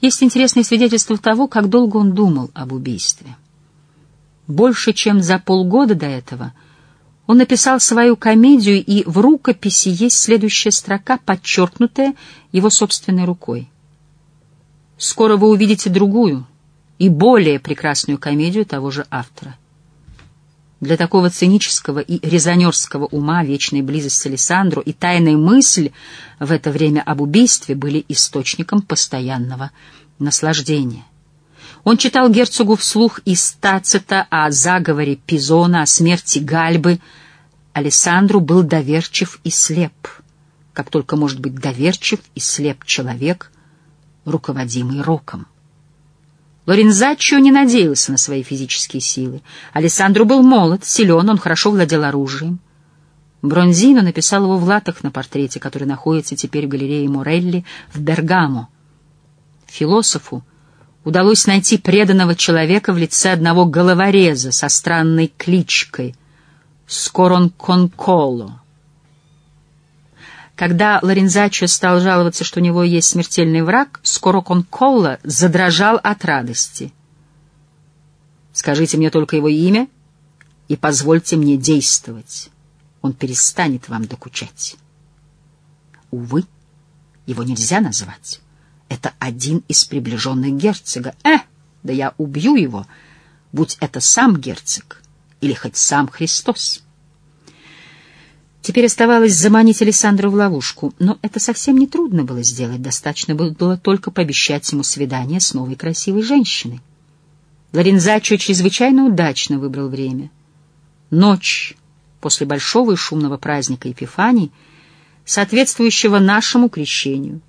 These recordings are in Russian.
Есть интересные свидетельства того, как долго он думал об убийстве. Больше, чем за полгода до этого, он написал свою комедию, и в рукописи есть следующая строка, подчеркнутая его собственной рукой. «Скоро вы увидите другую и более прекрасную комедию того же автора». Для такого цинического и резонерского ума вечная близость с Александру и тайная мысль в это время об убийстве были источником постоянного наслаждения. Он читал герцогу вслух из Тацита о заговоре Пизона, о смерти Гальбы. Александру был доверчив и слеп, как только может быть доверчив и слеп человек, руководимый роком. Лорензаччо не надеялся на свои физические силы. Алессандро был молод, силен, он хорошо владел оружием. Бронзино написал его в латах на портрете, который находится теперь в галерее Морелли в Бергамо. Философу удалось найти преданного человека в лице одного головореза со странной кличкой Скоронконколо. Когда Лорензачо стал жаловаться, что у него есть смертельный враг, скоро Конколла задрожал от радости. «Скажите мне только его имя и позвольте мне действовать. Он перестанет вам докучать». Увы, его нельзя назвать. Это один из приближенных герцога. Э, да я убью его, будь это сам герцог или хоть сам Христос. Теперь оставалось заманить Александру в ловушку, но это совсем не трудно было сделать, достаточно было только пообещать ему свидание с новой красивой женщиной. Лорензачо чрезвычайно удачно выбрал время. Ночь после большого и шумного праздника Епифании, соответствующего нашему крещению.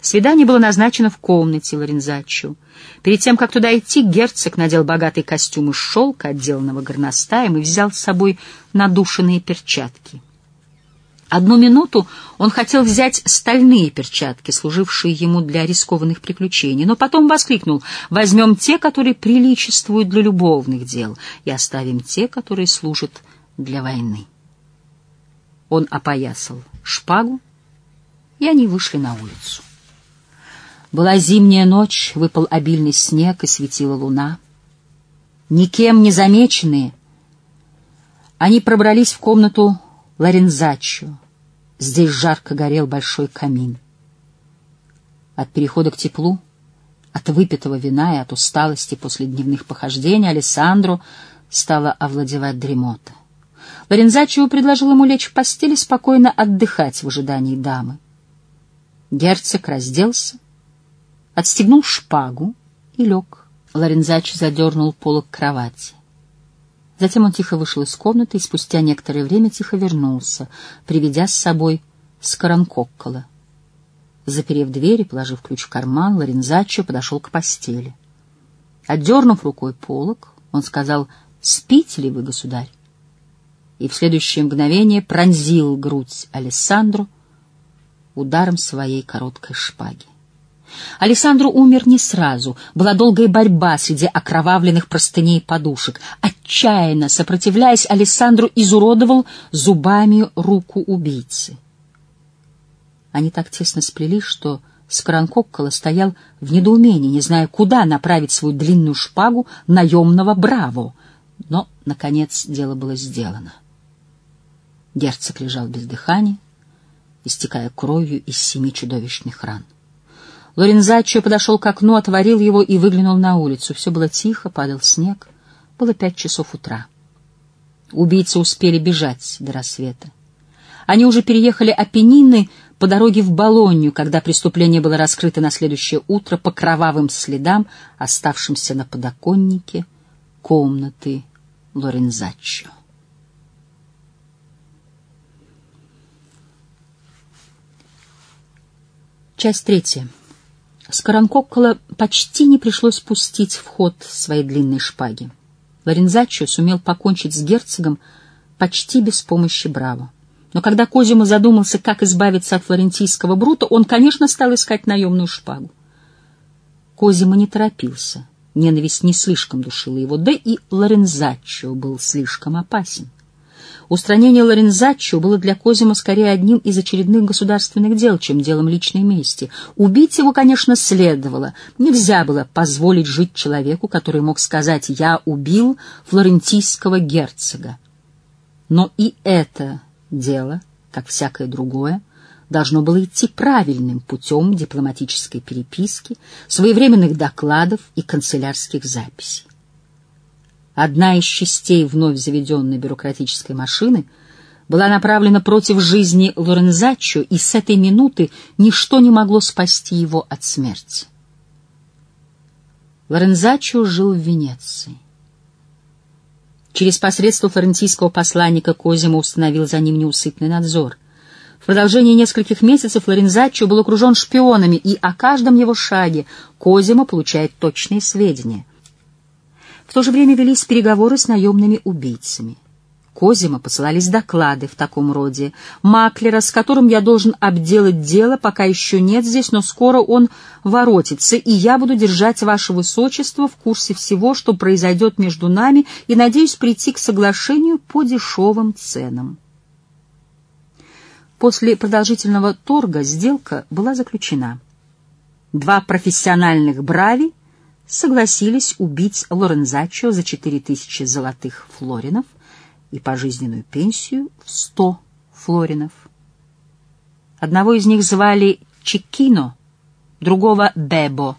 Свидание было назначено в комнате Лорензачо. Перед тем, как туда идти, герцог надел богатый костюм из шелка, отделанного горностаем, и взял с собой надушенные перчатки — Одну минуту он хотел взять стальные перчатки, служившие ему для рискованных приключений, но потом воскликнул «Возьмем те, которые приличествуют для любовных дел, и оставим те, которые служат для войны». Он опоясал шпагу, и они вышли на улицу. Была зимняя ночь, выпал обильный снег и светила луна. Никем не замеченные, они пробрались в комнату Лорензаччо. Здесь жарко горел большой камин. От перехода к теплу, от выпитого вина и от усталости после дневных похождений Алессандру стала овладевать дремота. Лорензачио предложил ему лечь в постели спокойно отдыхать в ожидании дамы. Герцог разделся, отстегнул шпагу и лег. Лорензачи задернул полок кровати. Затем он тихо вышел из комнаты и спустя некоторое время тихо вернулся, приведя с собой Скоронкоккола. Заперев дверь и положив ключ в карман, Лорензачо подошел к постели. Отдернув рукой полог, он сказал «Спите ли вы, государь?» и в следующее мгновение пронзил грудь Алессандру ударом своей короткой шпаги. Александру умер не сразу. Была долгая борьба среди окровавленных простыней и подушек. Отчаянно сопротивляясь, Александру изуродовал зубами руку убийцы. Они так тесно сплелись, что Скоронкоккола стоял в недоумении, не зная, куда направить свою длинную шпагу наемного браво. Но, наконец, дело было сделано. Герцог лежал без дыхания, истекая кровью из семи чудовищных ран. Лорензаччо подошел к окну, отворил его и выглянул на улицу. Все было тихо, падал снег. Было пять часов утра. Убийцы успели бежать до рассвета. Они уже переехали Апеннины по дороге в Болонью, когда преступление было раскрыто на следующее утро по кровавым следам, оставшимся на подоконнике комнаты Лорензаччо. Часть третья. Скоронкоккола почти не пришлось пустить в ход своей длинной шпаги. Лорензаччо сумел покончить с герцогом почти без помощи Браво. Но когда Козимо задумался, как избавиться от флорентийского брута, он, конечно, стал искать наемную шпагу. Козимо не торопился. Ненависть не слишком душила его, да и Лорензаччо был слишком опасен. Устранение Лорензаччо было для Козима скорее одним из очередных государственных дел, чем делом личной мести. Убить его, конечно, следовало. Нельзя было позволить жить человеку, который мог сказать «я убил флорентийского герцога». Но и это дело, как всякое другое, должно было идти правильным путем дипломатической переписки, своевременных докладов и канцелярских записей. Одна из частей вновь заведенной бюрократической машины была направлена против жизни Лорензаччо, и с этой минуты ничто не могло спасти его от смерти. Лорензаччо жил в Венеции. Через посредство флорентийского посланника Козимо установил за ним неусыпный надзор. В продолжении нескольких месяцев Лорензаччо был окружен шпионами, и о каждом его шаге Козимо получает точные сведения. В то же время велись переговоры с наемными убийцами. Козима посылались доклады в таком роде. Маклера, с которым я должен обделать дело, пока еще нет здесь, но скоро он воротится, и я буду держать ваше высочество в курсе всего, что произойдет между нами, и надеюсь прийти к соглашению по дешевым ценам. После продолжительного торга сделка была заключена. Два профессиональных брави согласились убить Лорензачо за 4000 золотых флоринов и пожизненную пенсию в 100 флоринов. Одного из них звали Чекино, другого — Бебо.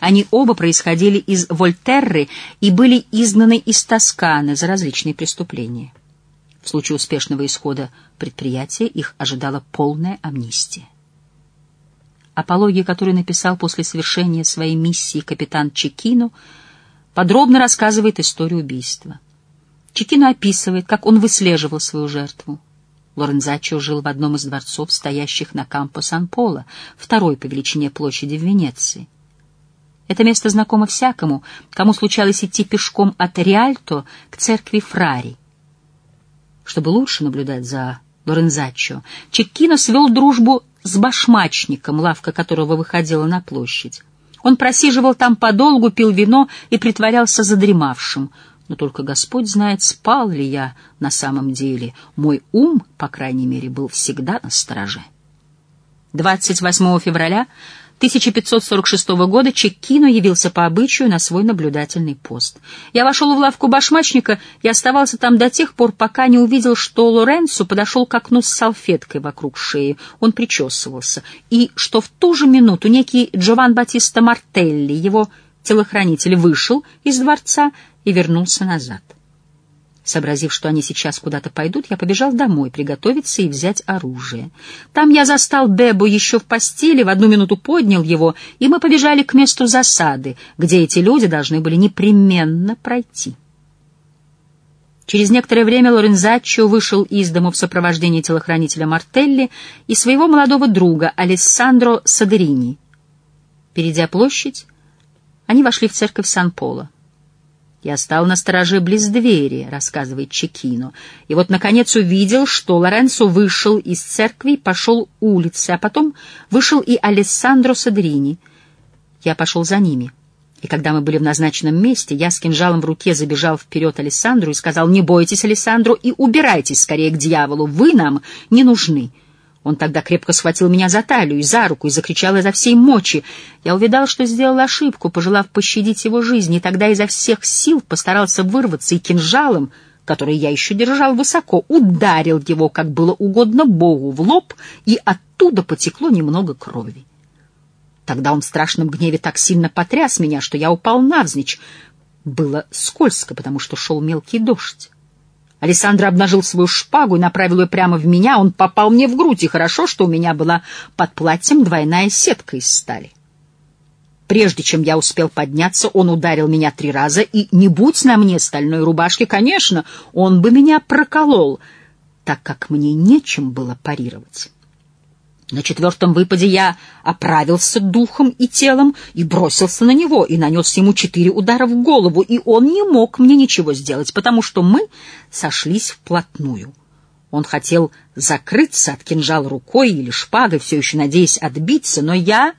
Они оба происходили из Вольтерры и были изгнаны из Тосканы за различные преступления. В случае успешного исхода предприятия их ожидала полная амнистия апологии которой написал после совершения своей миссии капитан Чекино, подробно рассказывает историю убийства. Чекино описывает, как он выслеживал свою жертву. Лорензачо жил в одном из дворцов, стоящих на Кампо Сан-Поло, второй по величине площади в Венеции. Это место знакомо всякому, кому случалось идти пешком от Риальто к церкви Фрари. Чтобы лучше наблюдать за Лорензачо, Чеккино свел дружбу с башмачником, лавка которого выходила на площадь. Он просиживал там подолгу, пил вино и притворялся задремавшим. Но только Господь знает, спал ли я на самом деле. Мой ум, по крайней мере, был всегда на стороже. 28 февраля 1546 года Чеккино явился по обычаю на свой наблюдательный пост. Я вошел в лавку башмачника и оставался там до тех пор, пока не увидел, что Лоренцо подошел к окну с салфеткой вокруг шеи. Он причесывался. И что в ту же минуту некий Джован Батиста Мартелли, его телохранитель, вышел из дворца и вернулся назад. Сообразив, что они сейчас куда-то пойдут, я побежал домой приготовиться и взять оружие. Там я застал Бебу еще в постели, в одну минуту поднял его, и мы побежали к месту засады, где эти люди должны были непременно пройти. Через некоторое время Лорензаччо вышел из дому в сопровождении телохранителя Мартелли и своего молодого друга Алессандро Садерини. Перейдя площадь, они вошли в церковь Сан-Поло. Я стал на стороже близ двери, рассказывает Чекино, и вот, наконец, увидел, что Лоренцо вышел из церкви и пошел улицы, а потом вышел и Алессандро Садрини. Я пошел за ними. И когда мы были в назначенном месте, я с кинжалом в руке забежал вперед Алессандру и сказал, «Не бойтесь, Алессандро, и убирайтесь скорее к дьяволу, вы нам не нужны». Он тогда крепко схватил меня за талию и за руку и закричал изо всей мочи. Я увидал, что сделал ошибку, пожелав пощадить его жизнь, и тогда изо всех сил постарался вырваться и кинжалом, который я еще держал высоко, ударил его, как было угодно Богу, в лоб, и оттуда потекло немного крови. Тогда он в страшном гневе так сильно потряс меня, что я упал навзничь. Было скользко, потому что шел мелкий дождь. Александр обнажил свою шпагу и направил ее прямо в меня. Он попал мне в грудь, и хорошо, что у меня была под платьем двойная сетка из стали. Прежде чем я успел подняться, он ударил меня три раза, и не будь на мне стальной рубашки, конечно, он бы меня проколол, так как мне нечем было парировать. На четвертом выпаде я оправился духом и телом и бросился на него, и нанес ему четыре удара в голову, и он не мог мне ничего сделать, потому что мы сошлись вплотную. Он хотел закрыться от кинжала рукой или шпагой, все еще надеясь отбиться, но я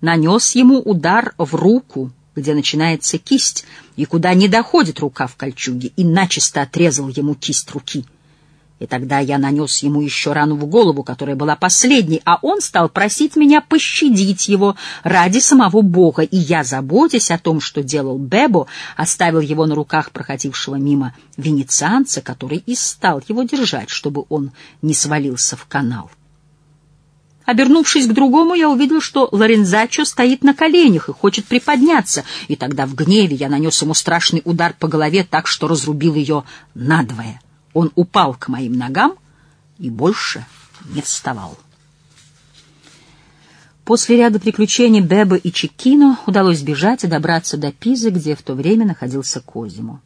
нанес ему удар в руку, где начинается кисть, и куда не доходит рука в кольчуге, и начисто отрезал ему кисть руки — И тогда я нанес ему еще рану в голову, которая была последней, а он стал просить меня пощадить его ради самого Бога, и я, заботясь о том, что делал Бебо, оставил его на руках проходившего мимо венецианца, который и стал его держать, чтобы он не свалился в канал. Обернувшись к другому, я увидел, что Лорензачо стоит на коленях и хочет приподняться, и тогда в гневе я нанес ему страшный удар по голове так, что разрубил ее надвое. Он упал к моим ногам и больше не вставал. После ряда приключений Бебе и Чекино удалось бежать и добраться до Пизы, где в то время находился Козимо.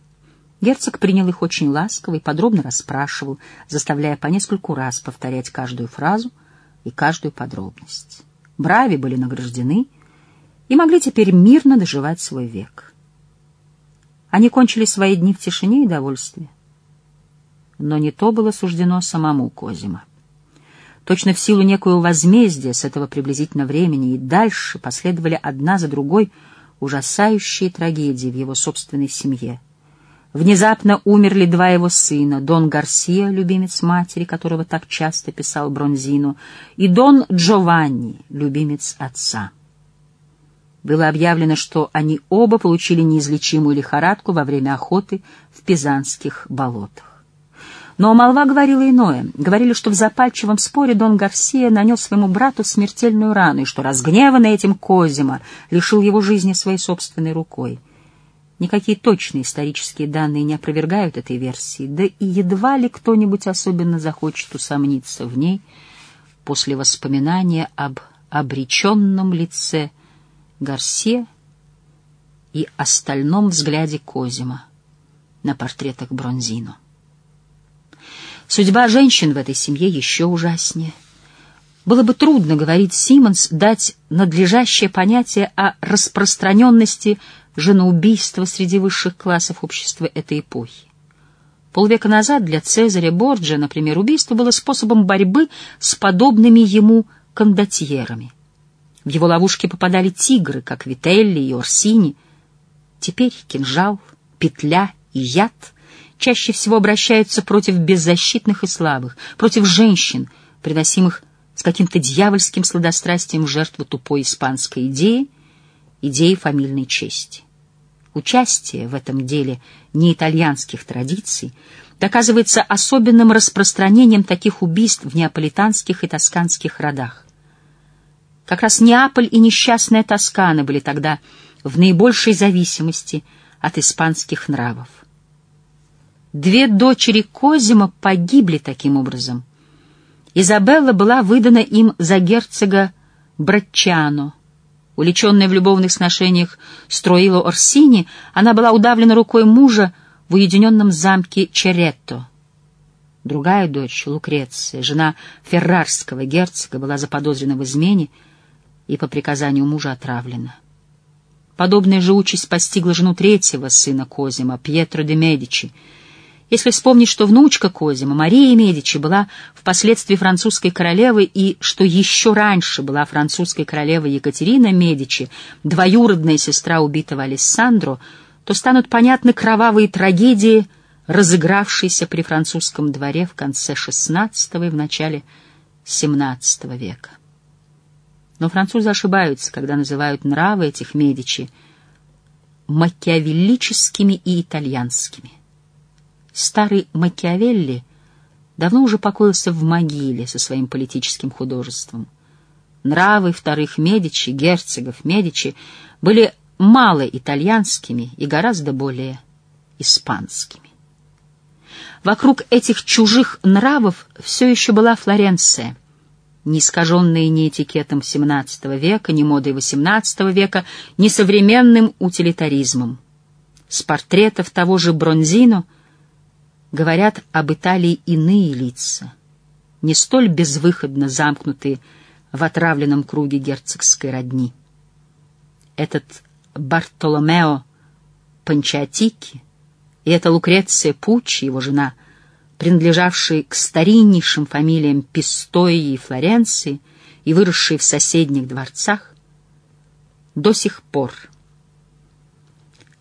Герцог принял их очень ласково и подробно расспрашивал, заставляя по нескольку раз повторять каждую фразу и каждую подробность. Брави были награждены и могли теперь мирно доживать свой век. Они кончили свои дни в тишине и довольстве но не то было суждено самому Козима. Точно в силу некоего возмездия с этого приблизительно времени и дальше последовали одна за другой ужасающие трагедии в его собственной семье. Внезапно умерли два его сына, Дон Гарсия, любимец матери, которого так часто писал Бронзину, и Дон Джованни, любимец отца. Было объявлено, что они оба получили неизлечимую лихорадку во время охоты в Пизанских болотах. Но молва говорила иное. Говорили, что в запальчивом споре Дон Гарсия нанес своему брату смертельную рану, и что, разгневанный этим Козима, лишил его жизни своей собственной рукой. Никакие точные исторические данные не опровергают этой версии, да и едва ли кто-нибудь особенно захочет усомниться в ней после воспоминания об обреченном лице Гарсия и остальном взгляде Козима на портретах Бронзино. Судьба женщин в этой семье еще ужаснее. Было бы трудно, говорит Симмонс, дать надлежащее понятие о распространенности женоубийства среди высших классов общества этой эпохи. Полвека назад для Цезаря Борджа, например, убийство было способом борьбы с подобными ему кондотьерами. В его ловушки попадали тигры, как Вителли и Орсини. Теперь кинжал, петля и яд — чаще всего обращаются против беззащитных и слабых, против женщин, приносимых с каким-то дьявольским сладострастием в жертву тупой испанской идеи, идеи фамильной чести. Участие в этом деле неитальянских традиций доказывается особенным распространением таких убийств в неаполитанских и тосканских родах. Как раз Неаполь и несчастная Тоскана были тогда в наибольшей зависимости от испанских нравов. Две дочери Козима погибли таким образом. Изабелла была выдана им за герцога Братчано. Уличенная в любовных сношениях с Троило Орсини, она была удавлена рукой мужа в уединенном замке Черетто. Другая дочь, Лукреция, жена феррарского герцога, была заподозрена в измене и по приказанию мужа отравлена. Подобная же участь постигла жену третьего сына Козима, Пьетро де Медичи, если вспомнить, что внучка Козима, Мария Медичи, была впоследствии французской королевой и что еще раньше была французской королевой Екатерина Медичи, двоюродная сестра убитого Алессандро, то станут понятны кровавые трагедии, разыгравшиеся при французском дворе в конце XVI и в начале XVII века. Но французы ошибаются, когда называют нравы этих Медичи макиавеллическими и итальянскими. Старый Макиавелли давно уже покоился в могиле со своим политическим художеством. Нравы вторых Медичи, герцогов Медичи, были мало итальянскими и гораздо более испанскими. Вокруг этих чужих нравов все еще была Флоренция, не искаженная ни этикетом XVII века, ни модой XVIII века, ни современным утилитаризмом. С портретов того же Бронзино — говорят об Италии иные лица, не столь безвыходно замкнутые в отравленном круге герцогской родни. Этот Бартоломео Панчатики и эта Лукреция Пуччи, его жена, принадлежавшие к стариннейшим фамилиям Пистои и Флоренции и выросшие в соседних дворцах, до сих пор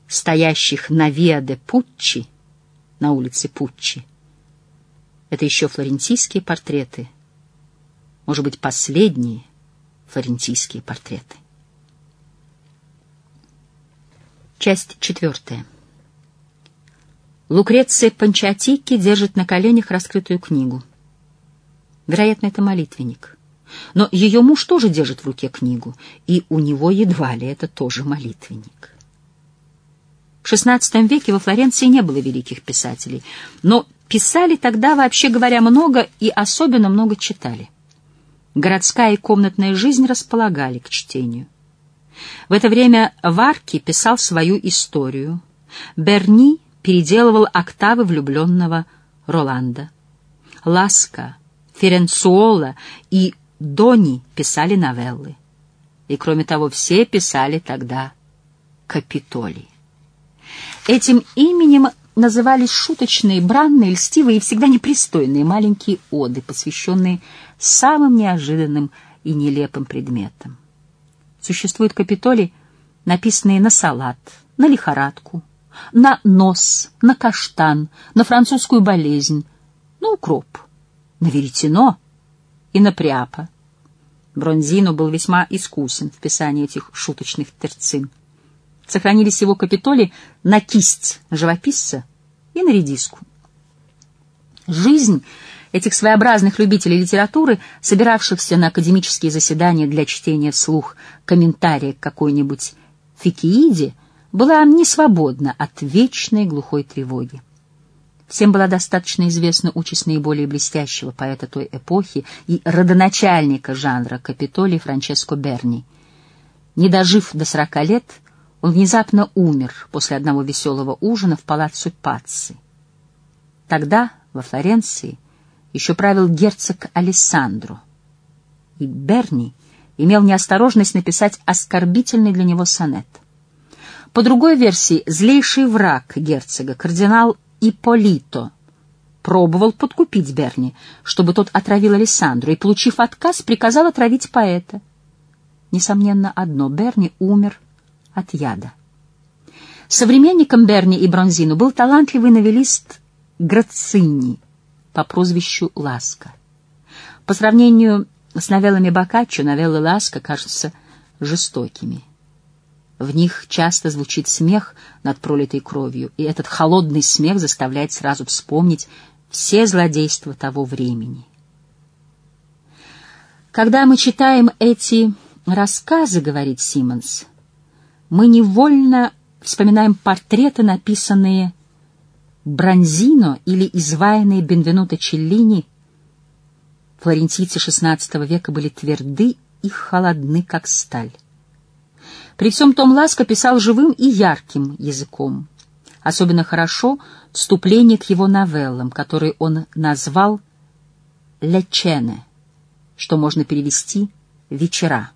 стоящих на Виа де Пуччи на улице Пуччи. Это еще флорентийские портреты. Может быть, последние флорентийские портреты. Часть четвертая. Лукреция Панчатики держит на коленях раскрытую книгу. Вероятно, это молитвенник. Но ее муж тоже держит в руке книгу, и у него едва ли это тоже молитвенник. В XVI веке во Флоренции не было великих писателей, но писали тогда, вообще говоря, много и особенно много читали. Городская и комнатная жизнь располагали к чтению. В это время Варки писал свою историю. Берни переделывал октавы влюбленного Роланда. Ласка, Ференцуола и Дони писали новеллы. И, кроме того, все писали тогда Капитолий. Этим именем назывались шуточные, бранные, льстивые и всегда непристойные маленькие оды, посвященные самым неожиданным и нелепым предметам. Существуют капитоли, написанные на салат, на лихорадку, на нос, на каштан, на французскую болезнь, на укроп, на веретено и на пряпа. Бронзино был весьма искусен в писании этих шуточных терцин. Сохранились его капитоли на кисть живописца и на редиску. Жизнь этих своеобразных любителей литературы, собиравшихся на академические заседания для чтения вслух комментария к какой-нибудь фикииде, была не свободна от вечной глухой тревоги. Всем была достаточно известна участь наиболее блестящего поэта той эпохи и родоначальника жанра Капитолий Франческо Берни. Не дожив до сорока лет, он внезапно умер после одного веселого ужина в палаццо Пацци. Тогда, во Флоренции, еще правил герцог Алессандро, и Берни имел неосторожность написать оскорбительный для него сонет. По другой версии, злейший враг герцога, кардинал Ипполито, пробовал подкупить Берни, чтобы тот отравил Алессандру, и, получив отказ, приказал отравить поэта. Несомненно, одно — Берни умер от яда. Современником Берни и Бронзину был талантливый новелист Грацинни по прозвищу Ласка. По сравнению с новеллами Боккаччо, новеллы Ласка кажутся жестокими. В них часто звучит смех над пролитой кровью, и этот холодный смех заставляет сразу вспомнить все злодейства того времени. Когда мы читаем эти рассказы, говорит Симмонс, мы невольно вспоминаем портреты, написанные Бронзино или изваянные Бенвенуто Челлини. Флорентийцы XVI века были тверды и холодны, как сталь. При всем том Ласко писал живым и ярким языком. Особенно хорошо вступление к его новеллам, которые он назвал «Лечене», что можно перевести «вечера».